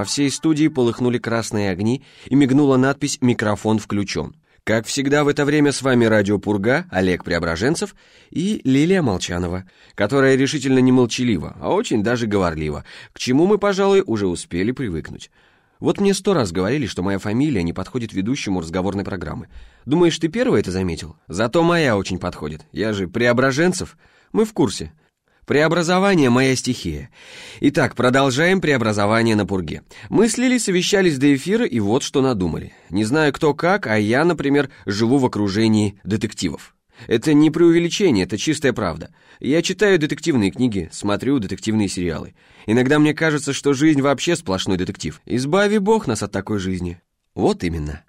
По всей студии полыхнули красные огни и мигнула надпись «Микрофон включен». Как всегда в это время с вами Радио Пурга, Олег Преображенцев и Лилия Молчанова, которая решительно не молчалива, а очень даже говорлива, к чему мы, пожалуй, уже успели привыкнуть. Вот мне сто раз говорили, что моя фамилия не подходит ведущему разговорной программы. Думаешь, ты первый это заметил? Зато моя очень подходит. Я же Преображенцев. Мы в курсе. Преобразование — моя стихия. Итак, продолжаем преобразование на Пурге. Мыслили, совещались до эфира и вот что надумали. Не знаю кто как, а я, например, живу в окружении детективов. Это не преувеличение, это чистая правда. Я читаю детективные книги, смотрю детективные сериалы. Иногда мне кажется, что жизнь вообще сплошной детектив. Избави бог нас от такой жизни. Вот именно.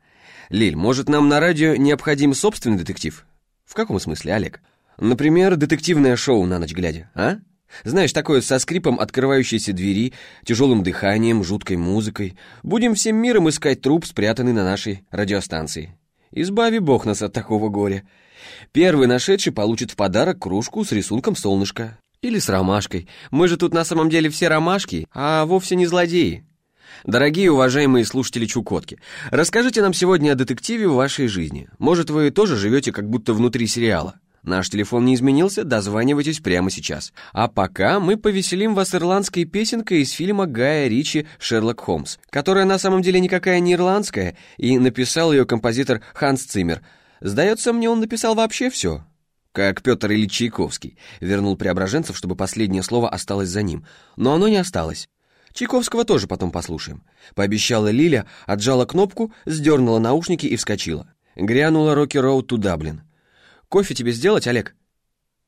Лиль, может, нам на радио необходим собственный детектив? В каком смысле, Олег? Например, детективное шоу на ночь глядя, а? Знаешь, такое со скрипом открывающейся двери, тяжелым дыханием, жуткой музыкой. Будем всем миром искать труп, спрятанный на нашей радиостанции. Избави бог нас от такого горя. Первый нашедший получит в подарок кружку с рисунком солнышка. Или с ромашкой. Мы же тут на самом деле все ромашки, а вовсе не злодеи. Дорогие уважаемые слушатели Чукотки, расскажите нам сегодня о детективе в вашей жизни. Может, вы тоже живете как будто внутри сериала. Наш телефон не изменился, дозванивайтесь прямо сейчас. А пока мы повеселим вас ирландской песенкой из фильма Гая Ричи «Шерлок Холмс», которая на самом деле никакая не ирландская, и написал ее композитор Ханс Циммер. Сдается мне, он написал вообще все. Как Петр Ильич Чайковский. Вернул Преображенцев, чтобы последнее слово осталось за ним. Но оно не осталось. Чайковского тоже потом послушаем. Пообещала Лиля, отжала кнопку, сдернула наушники и вскочила. Грянула «Рокки Роуд ту Даблин». «Кофе тебе сделать, Олег?»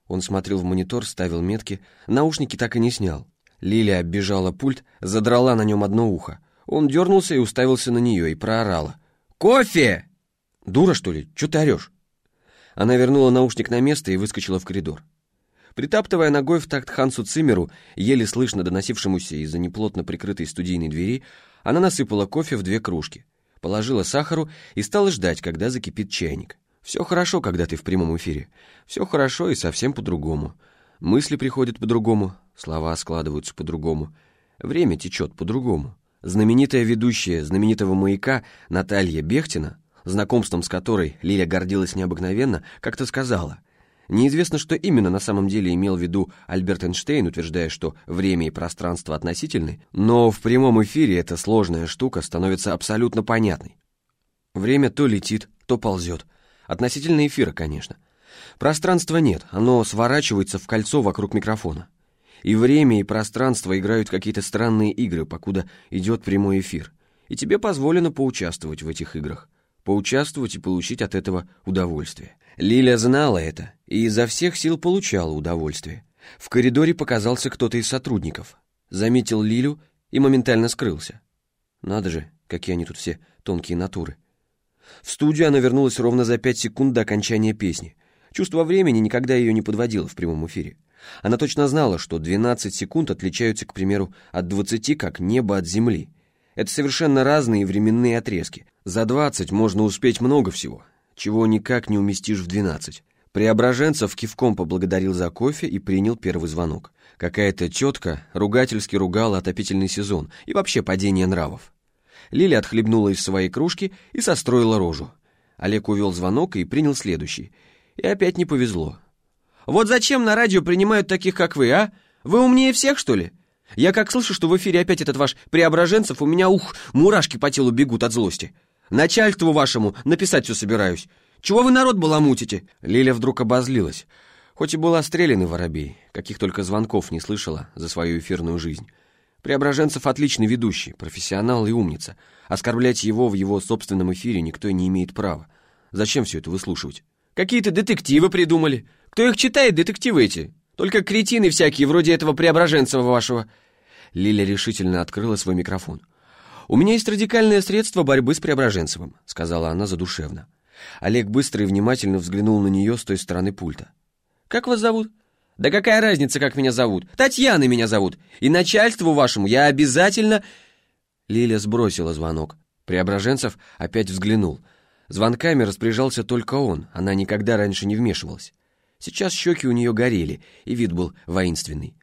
Он смотрел в монитор, ставил метки, наушники так и не снял. Лилия оббежала пульт, задрала на нем одно ухо. Он дернулся и уставился на нее и проорала. «Кофе!» «Дура, что ли? Че ты орешь?» Она вернула наушник на место и выскочила в коридор. Притаптывая ногой в такт Хансу Цимеру, еле слышно доносившемуся из-за неплотно прикрытой студийной двери, она насыпала кофе в две кружки, положила сахару и стала ждать, когда закипит чайник. Все хорошо, когда ты в прямом эфире. Все хорошо и совсем по-другому. Мысли приходят по-другому, слова складываются по-другому. Время течет по-другому. Знаменитая ведущая знаменитого маяка Наталья Бехтина, знакомством с которой Лиля гордилась необыкновенно, как-то сказала. Неизвестно, что именно на самом деле имел в виду Альберт Эйнштейн, утверждая, что время и пространство относительны, но в прямом эфире эта сложная штука становится абсолютно понятной. Время то летит, то ползет, Относительно эфира, конечно. Пространства нет, оно сворачивается в кольцо вокруг микрофона. И время, и пространство играют какие-то странные игры, покуда идет прямой эфир. И тебе позволено поучаствовать в этих играх. Поучаствовать и получить от этого удовольствие. Лиля знала это и изо всех сил получала удовольствие. В коридоре показался кто-то из сотрудников. Заметил Лилю и моментально скрылся. Надо же, какие они тут все тонкие натуры. В студию она вернулась ровно за пять секунд до окончания песни. Чувство времени никогда ее не подводило в прямом эфире. Она точно знала, что 12 секунд отличаются, к примеру, от 20 как небо от земли. Это совершенно разные временные отрезки. За 20 можно успеть много всего, чего никак не уместишь в 12. Преображенцев кивком поблагодарил за кофе и принял первый звонок. Какая-то тетка ругательски ругала отопительный сезон и вообще падение нравов. Лиля отхлебнула из своей кружки и состроила рожу. Олег увел звонок и принял следующий. И опять не повезло. «Вот зачем на радио принимают таких, как вы, а? Вы умнее всех, что ли? Я как слышу, что в эфире опять этот ваш Преображенцев, у меня, ух, мурашки по телу бегут от злости. Начальству вашему написать все собираюсь. Чего вы народ баламутите?» Лиля вдруг обозлилась. Хоть и была стреляна воробей, каких только звонков не слышала за свою эфирную жизнь. Преображенцев отличный ведущий, профессионал и умница. Оскорблять его в его собственном эфире никто не имеет права. Зачем все это выслушивать? Какие-то детективы придумали. Кто их читает, детективы эти? Только кретины всякие, вроде этого Преображенцева вашего. Лиля решительно открыла свой микрофон. «У меня есть радикальное средство борьбы с Преображенцевым», — сказала она задушевно. Олег быстро и внимательно взглянул на нее с той стороны пульта. «Как вас зовут?» Да какая разница, как меня зовут? Татьяна меня зовут. И начальству вашему я обязательно...» Лиля сбросила звонок. Преображенцев опять взглянул. Звонками распоряжался только он, она никогда раньше не вмешивалась. Сейчас щеки у нее горели, и вид был воинственный.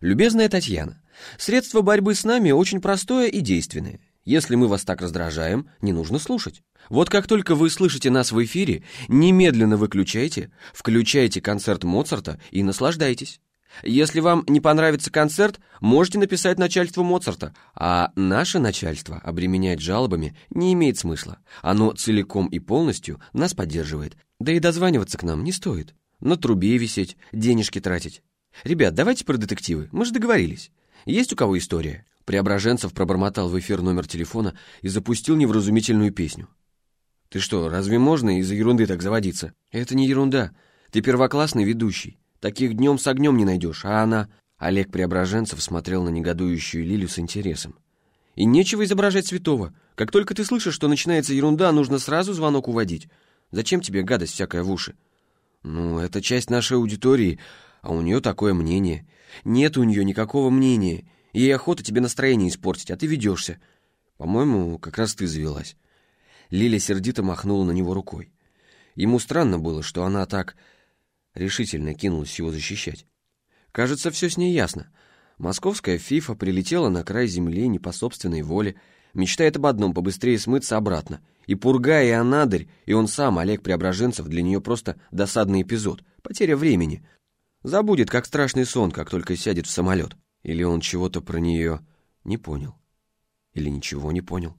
«Любезная Татьяна, Средство борьбы с нами очень простое и действенное. Если мы вас так раздражаем, не нужно слушать. Вот как только вы слышите нас в эфире, немедленно выключайте, включайте концерт Моцарта и наслаждайтесь. Если вам не понравится концерт, можете написать начальству Моцарта, а наше начальство обременять жалобами не имеет смысла. Оно целиком и полностью нас поддерживает. Да и дозваниваться к нам не стоит. На трубе висеть, денежки тратить. Ребят, давайте про детективы, мы же договорились. Есть у кого история?» Преображенцев пробормотал в эфир номер телефона и запустил невразумительную песню. «Ты что, разве можно из-за ерунды так заводиться?» «Это не ерунда. Ты первоклассный ведущий. Таких днем с огнем не найдешь, а она...» Олег Преображенцев смотрел на негодующую Лилю с интересом. «И нечего изображать святого. Как только ты слышишь, что начинается ерунда, нужно сразу звонок уводить. Зачем тебе гадость всякая в уши?» «Ну, это часть нашей аудитории, а у нее такое мнение. Нет у нее никакого мнения. Ей охота тебе настроение испортить, а ты ведешься. По-моему, как раз ты завелась». Лиля сердито махнула на него рукой. Ему странно было, что она так решительно кинулась его защищать. Кажется, все с ней ясно. Московская фифа прилетела на край земли не по собственной воле, мечтает об одном — побыстрее смыться обратно. И Пурга, и Анадырь, и он сам, Олег Преображенцев, для нее просто досадный эпизод, потеря времени. Забудет, как страшный сон, как только сядет в самолет. Или он чего-то про нее не понял. Или ничего не понял.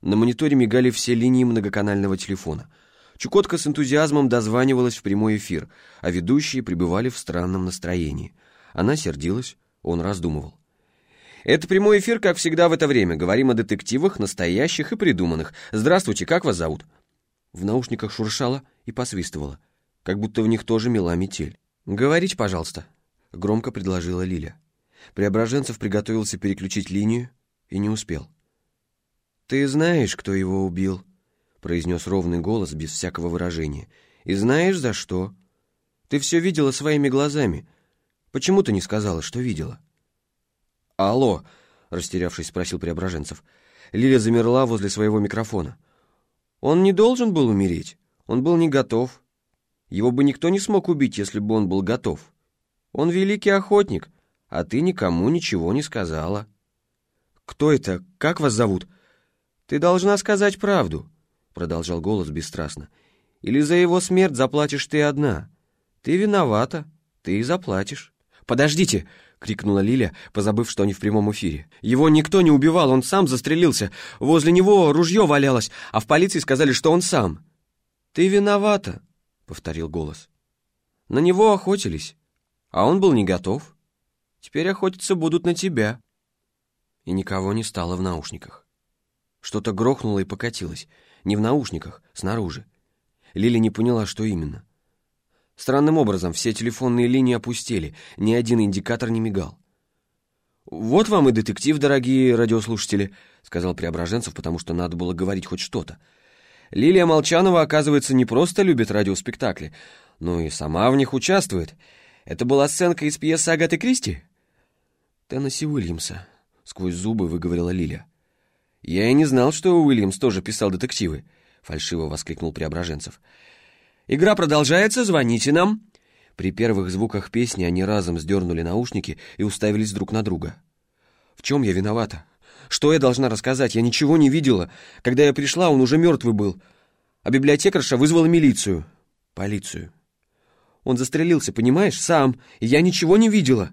На мониторе мигали все линии многоканального телефона. Чукотка с энтузиазмом дозванивалась в прямой эфир, а ведущие пребывали в странном настроении. Она сердилась, он раздумывал. «Это прямой эфир, как всегда в это время. Говорим о детективах, настоящих и придуманных. Здравствуйте, как вас зовут?» В наушниках шуршало и посвистывало, как будто в них тоже мела метель. «Говорите, пожалуйста», — громко предложила Лиля. Преображенцев приготовился переключить линию и не успел. «Ты знаешь, кто его убил?» — произнес ровный голос без всякого выражения. «И знаешь, за что? Ты все видела своими глазами. Почему ты не сказала, что видела?» «Алло!» — растерявшись, спросил Преображенцев. Лиля замерла возле своего микрофона. «Он не должен был умереть. Он был не готов. Его бы никто не смог убить, если бы он был готов. Он великий охотник, а ты никому ничего не сказала. Кто это? Как вас зовут? Ты должна сказать правду, продолжал голос бесстрастно. Или за его смерть заплатишь ты одна. Ты виновата, ты и заплатишь. Подождите, крикнула Лиля, позабыв, что они в прямом эфире. Его никто не убивал, он сам застрелился. Возле него ружье валялось, а в полиции сказали, что он сам. Ты виновата, — повторил голос. «На него охотились, а он был не готов. Теперь охотиться будут на тебя». И никого не стало в наушниках. Что-то грохнуло и покатилось. Не в наушниках, снаружи. Лили не поняла, что именно. Странным образом все телефонные линии опустели, ни один индикатор не мигал. «Вот вам и детектив, дорогие радиослушатели», — сказал Преображенцев, потому что надо было говорить хоть что-то. Лилия Молчанова, оказывается, не просто любит радиоспектакли, но и сама в них участвует. Это была сценка из пьесы Агаты Кристи? Теннесси Уильямса, сквозь зубы выговорила Лилия. Я и не знал, что Уильямс тоже писал детективы, фальшиво воскликнул Преображенцев. Игра продолжается, звоните нам. При первых звуках песни они разом сдернули наушники и уставились друг на друга. В чем я виновата? Что я должна рассказать? Я ничего не видела. Когда я пришла, он уже мертвый был. А библиотекарша вызвала милицию. Полицию. Он застрелился, понимаешь, сам, и я ничего не видела.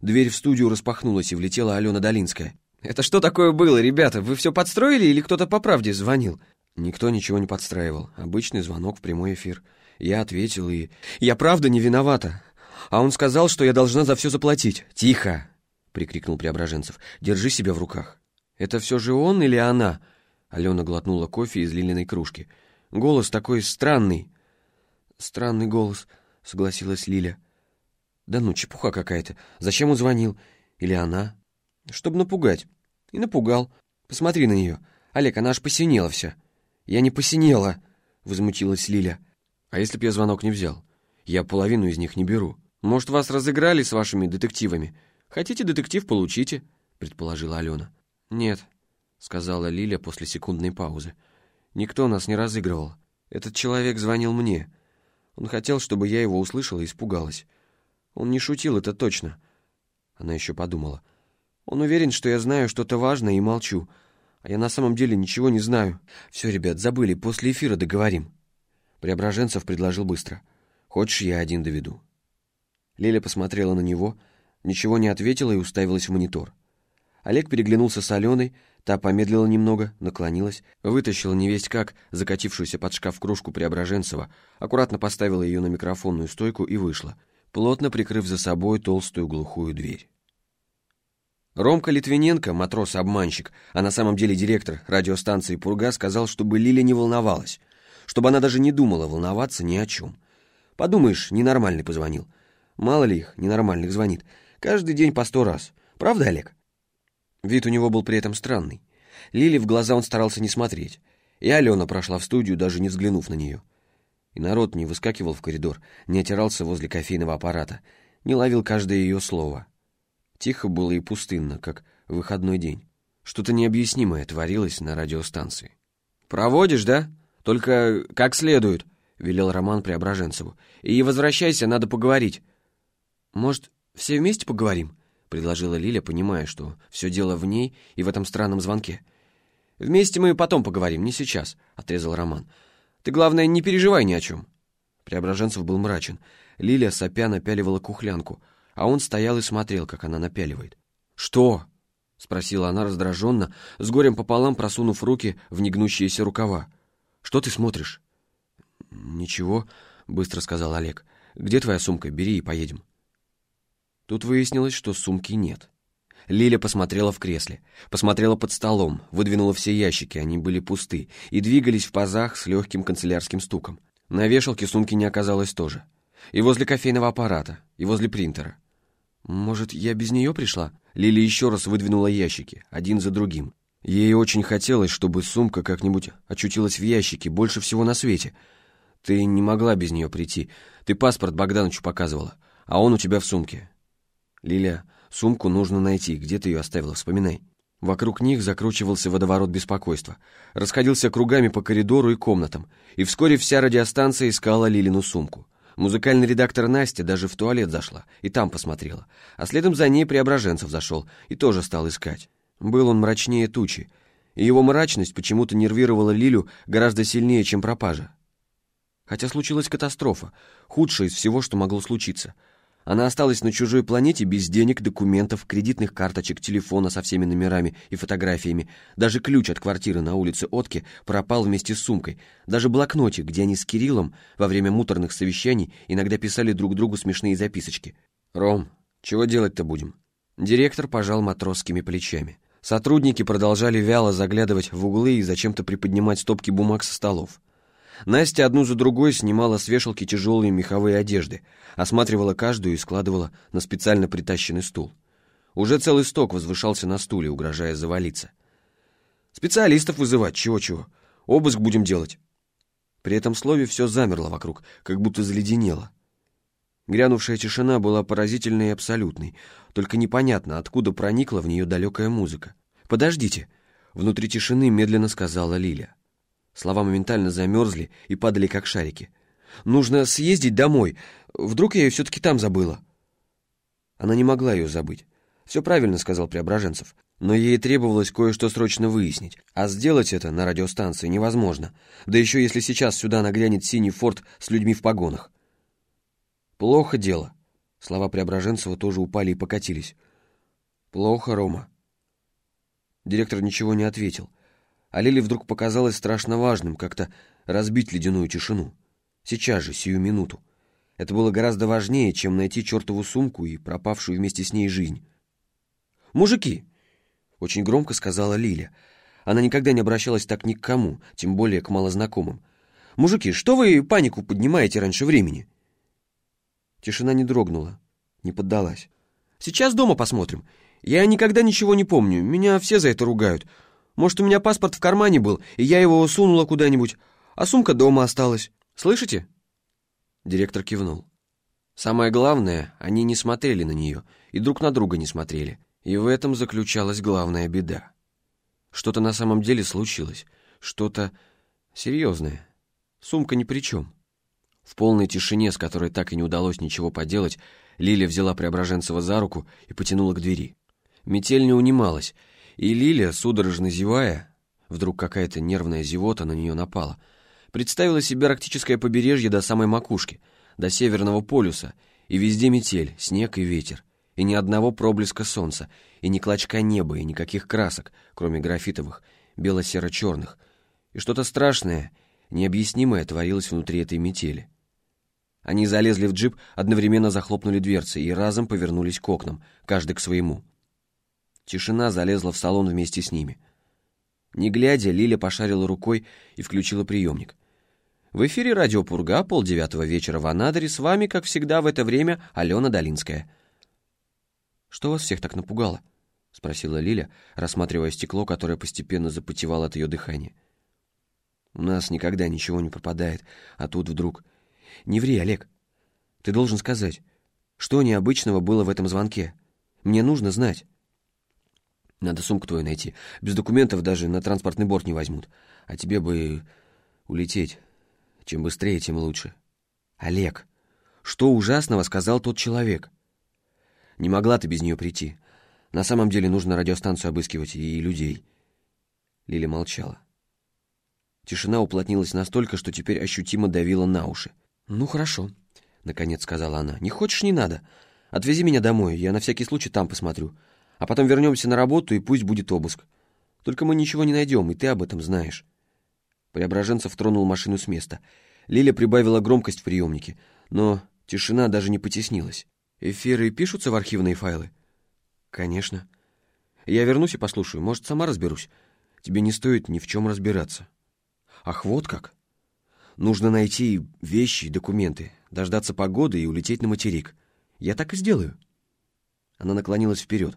Дверь в студию распахнулась, и влетела Алена Долинская. «Это что такое было, ребята? Вы все подстроили или кто-то по правде звонил?» Никто ничего не подстраивал. Обычный звонок в прямой эфир. Я ответил, и... «Я правда не виновата. А он сказал, что я должна за все заплатить. Тихо!» — прикрикнул Преображенцев. «Держи себя в руках». «Это все же он или она?» Алена глотнула кофе из лилиной кружки. «Голос такой странный». «Странный голос», — согласилась Лиля. «Да ну, чепуха какая-то. Зачем он звонил? Или она?» «Чтобы напугать». «И напугал. Посмотри на нее. Олег, она аж посинела вся». «Я не посинела», — возмутилась Лиля. «А если б я звонок не взял? Я половину из них не беру. Может, вас разыграли с вашими детективами? Хотите детектив, получите», — предположила Алена. «Нет», — сказала Лиля после секундной паузы. «Никто нас не разыгрывал. Этот человек звонил мне. Он хотел, чтобы я его услышала и испугалась. Он не шутил, это точно». Она еще подумала. Он уверен, что я знаю что-то важное и молчу. А я на самом деле ничего не знаю. Все, ребят, забыли, после эфира договорим. Преображенцев предложил быстро. Хочешь, я один доведу? Лиля посмотрела на него, ничего не ответила и уставилась в монитор. Олег переглянулся с Аленой, та помедлила немного, наклонилась, вытащила невесть как закатившуюся под шкаф кружку Преображенцева, аккуратно поставила ее на микрофонную стойку и вышла, плотно прикрыв за собой толстую глухую дверь. Ромка Литвиненко, матрос-обманщик, а на самом деле директор радиостанции «Пурга», сказал, чтобы Лиля не волновалась, чтобы она даже не думала волноваться ни о чем. Подумаешь, ненормальный позвонил. Мало ли их, ненормальных звонит. Каждый день по сто раз. Правда, Олег? Вид у него был при этом странный. Лили в глаза он старался не смотреть. И Алена прошла в студию, даже не взглянув на нее. И народ не выскакивал в коридор, не отирался возле кофейного аппарата, не ловил каждое ее слово. Тихо было и пустынно, как выходной день. Что-то необъяснимое творилось на радиостанции. «Проводишь, да? Только как следует», — велел Роман Преображенцеву. «И возвращайся, надо поговорить». «Может, все вместе поговорим?» — предложила Лиля, понимая, что все дело в ней и в этом странном звонке. «Вместе мы потом поговорим, не сейчас», — отрезал Роман. «Ты, главное, не переживай ни о чем». Преображенцев был мрачен. Лиля сопя напяливала кухлянку, а он стоял и смотрел, как она напяливает. «Что?» — спросила она раздраженно, с горем пополам просунув руки в негнущиеся рукава. «Что ты смотришь?» «Ничего», — быстро сказал Олег. «Где твоя сумка? Бери и поедем». Тут выяснилось, что сумки нет. Лиля посмотрела в кресле, посмотрела под столом, выдвинула все ящики, они были пусты, и двигались в пазах с легким канцелярским стуком. На вешалке сумки не оказалось тоже. И возле кофейного аппарата, и возле принтера. «Может, я без нее пришла?» Лили еще раз выдвинула ящики, один за другим. Ей очень хотелось, чтобы сумка как-нибудь очутилась в ящике, больше всего на свете. Ты не могла без нее прийти. Ты паспорт Богдановичу показывала, а он у тебя в сумке. Лиля, сумку нужно найти. Где ты ее оставила? Вспоминай. Вокруг них закручивался водоворот беспокойства. Расходился кругами по коридору и комнатам. И вскоре вся радиостанция искала Лилину сумку. Музыкальный редактор Настя даже в туалет зашла и там посмотрела. А следом за ней Преображенцев зашел и тоже стал искать. Был он мрачнее тучи, и его мрачность почему-то нервировала Лилю гораздо сильнее, чем пропажа. Хотя случилась катастрофа, худшая из всего, что могло случиться — она осталась на чужой планете без денег, документов, кредитных карточек, телефона со всеми номерами и фотографиями. Даже ключ от квартиры на улице Отки пропал вместе с сумкой. Даже блокнотик, где они с Кириллом во время муторных совещаний иногда писали друг другу смешные записочки. «Ром, чего делать-то будем?» Директор пожал матросскими плечами. Сотрудники продолжали вяло заглядывать в углы и зачем-то приподнимать стопки бумаг со столов. Настя одну за другой снимала с вешалки тяжелые меховые одежды, осматривала каждую и складывала на специально притащенный стул. Уже целый сток возвышался на стуле, угрожая завалиться. «Специалистов вызывать, чего-чего. Обыск будем делать». При этом слове все замерло вокруг, как будто заледенело. Грянувшая тишина была поразительной и абсолютной, только непонятно, откуда проникла в нее далекая музыка. «Подождите», — внутри тишины медленно сказала Лиля. Слова моментально замерзли и падали, как шарики. «Нужно съездить домой. Вдруг я ее все-таки там забыла?» Она не могла ее забыть. «Все правильно», — сказал Преображенцев. Но ей требовалось кое-что срочно выяснить, а сделать это на радиостанции невозможно, да еще если сейчас сюда нагрянет синий форт с людьми в погонах. «Плохо дело». Слова Преображенцева тоже упали и покатились. «Плохо, Рома». Директор ничего не ответил. А Лиле вдруг показалось страшно важным как-то разбить ледяную тишину. Сейчас же, сию минуту. Это было гораздо важнее, чем найти чертову сумку и пропавшую вместе с ней жизнь. «Мужики!» — очень громко сказала Лиля. Она никогда не обращалась так ни к кому, тем более к малознакомым. «Мужики, что вы панику поднимаете раньше времени?» Тишина не дрогнула, не поддалась. «Сейчас дома посмотрим. Я никогда ничего не помню, меня все за это ругают. Может, у меня паспорт в кармане был, и я его сунула куда-нибудь, а сумка дома осталась. Слышите?» Директор кивнул. Самое главное, они не смотрели на нее и друг на друга не смотрели. И в этом заключалась главная беда. Что-то на самом деле случилось, что-то серьезное. Сумка ни при чем. В полной тишине, с которой так и не удалось ничего поделать, Лиля взяла Преображенцева за руку и потянула к двери. Метель не унималась, и Лиля, судорожно зевая, вдруг какая-то нервная зевота на нее напала, представила себе арктическое побережье до самой макушки, до Северного полюса, и везде метель, снег и ветер, и ни одного проблеска солнца, и ни клочка неба, и никаких красок, кроме графитовых, бело-серо-черных, и что-то страшное, необъяснимое творилось внутри этой метели. Они залезли в джип, одновременно захлопнули дверцы и разом повернулись к окнам, каждый к своему. Тишина залезла в салон вместе с ними. Не глядя, Лиля пошарила рукой и включила приемник. В эфире радио «Пурга», полдевятого вечера в Анадыре, с вами, как всегда, в это время Алена Долинская. «Что вас всех так напугало?» — спросила Лиля, рассматривая стекло, которое постепенно запотевало от ее дыхания. «У нас никогда ничего не пропадает, а тут вдруг...» «Не ври, Олег. Ты должен сказать, что необычного было в этом звонке. Мне нужно знать». «Надо сумку твою найти. Без документов даже на транспортный борт не возьмут. А тебе бы улететь. Чем быстрее, тем лучше». «Олег, что ужасного сказал тот человек?» «Не могла ты без нее прийти. На самом деле нужно радиостанцию обыскивать и людей. Лиля молчала. Тишина уплотнилась настолько, что теперь ощутимо давила на уши. «Ну, хорошо», — наконец сказала она. «Не хочешь, не надо. Отвези меня домой, я на всякий случай там посмотрю. А потом вернемся на работу, и пусть будет обыск. Только мы ничего не найдем, и ты об этом знаешь». Преображенцев тронул машину с места. Лиля прибавила громкость в приемнике, но тишина даже не потеснилась. «Эфиры пишутся в архивные файлы?» «Конечно. Я вернусь и послушаю. Может, сама разберусь. Тебе не стоит ни в чем разбираться». «Ах, вот как!» «Нужно найти вещи и документы, дождаться погоды и улететь на материк. Я так и сделаю». Она наклонилась вперед,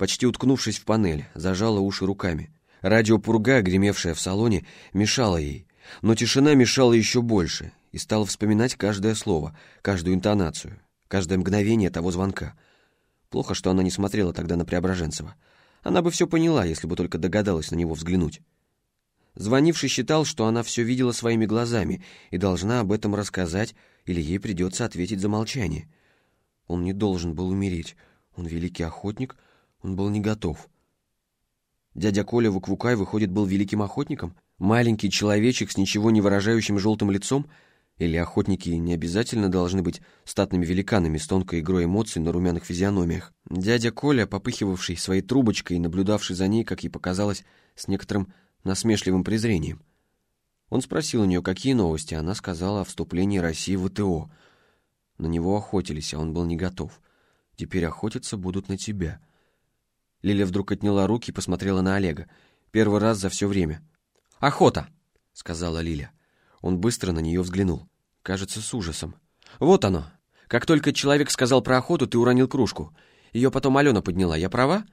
почти уткнувшись в панель, зажала уши руками. Радиопурга, гремевшая в салоне, мешала ей, но тишина мешала еще больше, и стала вспоминать каждое слово, каждую интонацию, каждое мгновение того звонка — Плохо, что она не смотрела тогда на Преображенцева. Она бы все поняла, если бы только догадалась на него взглянуть. Звонивший считал, что она все видела своими глазами и должна об этом рассказать, или ей придется ответить за молчание. Он не должен был умереть. Он великий охотник, он был не готов. Дядя Коля Вуквукай, выходит, был великим охотником? Маленький человечек с ничего не выражающим желтым лицом — или охотники не обязательно должны быть статными великанами с тонкой игрой эмоций на румяных физиономиях. Дядя Коля, попыхивавший своей трубочкой и наблюдавший за ней, как ей показалось, с некоторым насмешливым презрением. Он спросил у нее, какие новости, она сказала о вступлении России в ВТО. На него охотились, а он был не готов. Теперь охотиться будут на тебя. Лиля вдруг отняла руки и посмотрела на Олега. Первый раз за все время. «Охота!» — сказала Лиля. Он быстро на нее взглянул кажется, с ужасом. «Вот оно! Как только человек сказал про охоту, ты уронил кружку. Ее потом Алена подняла. Я права?»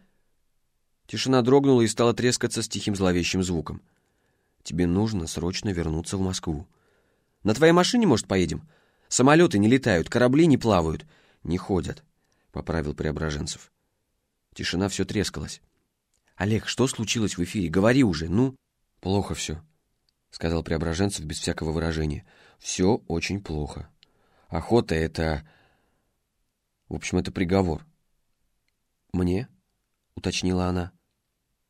Тишина дрогнула и стала трескаться с тихим зловещим звуком. «Тебе нужно срочно вернуться в Москву. На твоей машине, может, поедем? Самолеты не летают, корабли не плавают, не ходят», — поправил Преображенцев. Тишина все трескалась. «Олег, что случилось в эфире? Говори уже, ну!» «Плохо все», — сказал Преображенцев без всякого выражения. «Все очень плохо. Охота — это... В общем, это приговор». «Мне?» — уточнила она.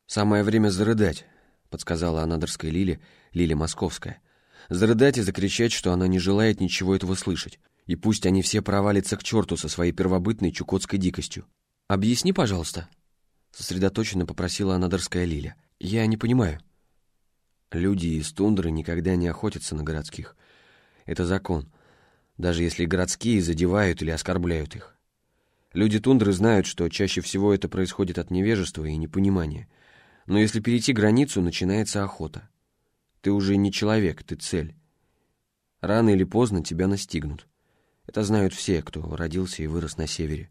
«Самое время зарыдать», — подсказала анадырской Лиле, Лиле Московская. «Зарыдать и закричать, что она не желает ничего этого слышать. И пусть они все провалятся к черту со своей первобытной чукотской дикостью. Объясни, пожалуйста», — сосредоточенно попросила анадырская Лиля. «Я не понимаю». Люди из тундры никогда не охотятся на городских. Это закон, даже если городские задевают или оскорбляют их. Люди тундры знают, что чаще всего это происходит от невежества и непонимания. Но если перейти границу, начинается охота. Ты уже не человек, ты цель. Рано или поздно тебя настигнут. Это знают все, кто родился и вырос на севере.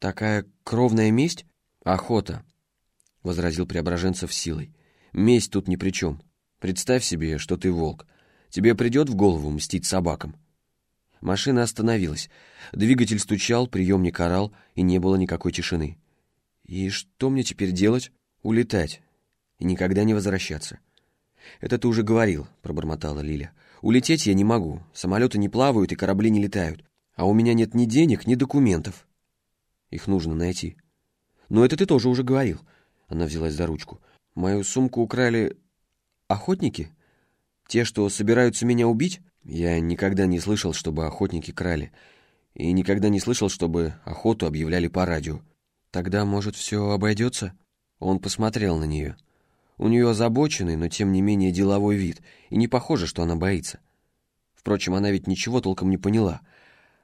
Такая кровная месть — охота, — возразил Преображенцев силой. Месть тут ни при чем. Представь себе, что ты волк. Тебе придет в голову мстить собакам?» Машина остановилась. Двигатель стучал, приемник орал, и не было никакой тишины. «И что мне теперь делать?» «Улетать. И никогда не возвращаться». «Это ты уже говорил», — пробормотала Лиля. «Улететь я не могу. Самолеты не плавают и корабли не летают. А у меня нет ни денег, ни документов. Их нужно найти». Но это ты тоже уже говорил. Она взялась за ручку. Мою сумку украли охотники? Те, что собираются меня убить? Я никогда не слышал, чтобы охотники крали. И никогда не слышал, чтобы охоту объявляли по радио. Тогда, может, все обойдется? Он посмотрел на нее. У нее озабоченный, но тем не менее деловой вид, и не похоже, что она боится. Впрочем, она ведь ничего толком не поняла.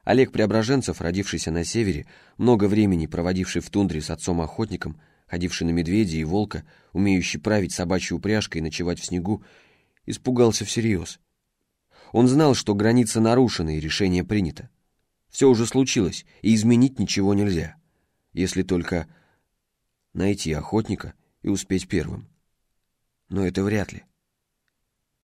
Олег Преображенцев, родившийся на севере, много времени проводивший в тундре с отцом-охотником, ходивший на медведя и волка, умеющий править собачьей упряжкой и ночевать в снегу, испугался всерьез. Он знал, что граница нарушена и решение принято. Все уже случилось, и изменить ничего нельзя, если только найти охотника и успеть первым. Но это вряд ли.